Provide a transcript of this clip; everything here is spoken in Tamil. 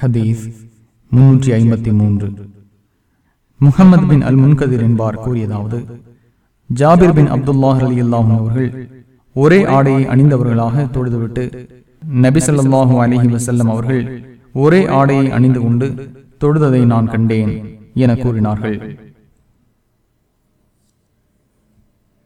ஹதீஸ் முன்னூற்றி ஐம்பத்தி மூன்று. முகமது பின் அல் முன்கதிர் என்பார் கூறியதாவது ஜாபிர் பின் அப்துல்லாஹ் அலி அல்லாஹும் அவர்கள் ஒரே ஆடையை அணிந்தவர்களாக தொழுதுவிட்டு நபி சொல்லாஹு அலைஹி வசல்லம் அவர்கள் ஒரே ஆடையை அணிந்து கொண்டு தொழுததை நான் கண்டேன் என கூறினார்கள்.